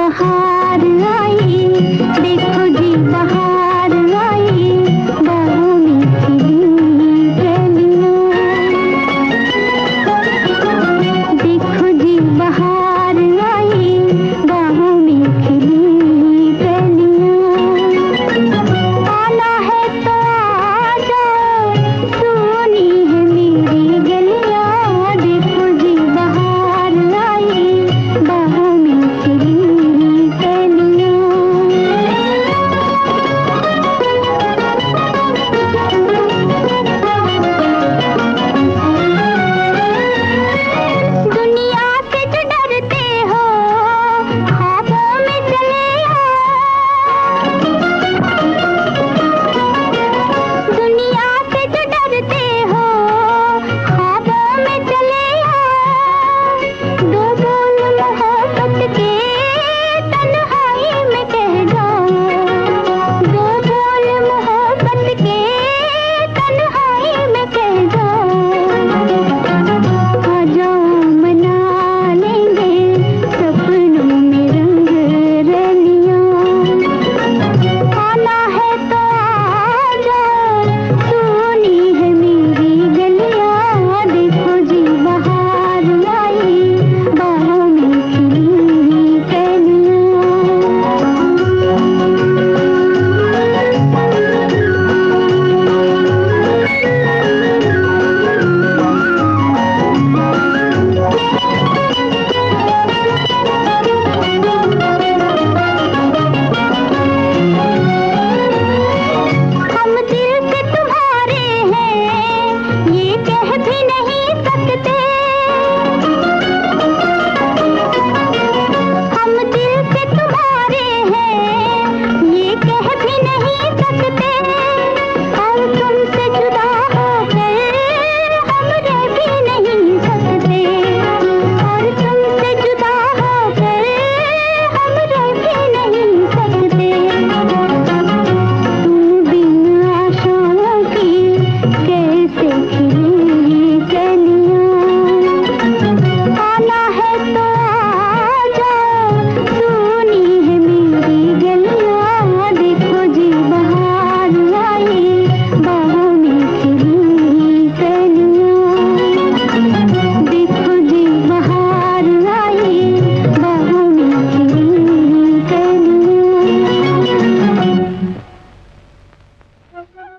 बहार आई। देखो जी बहार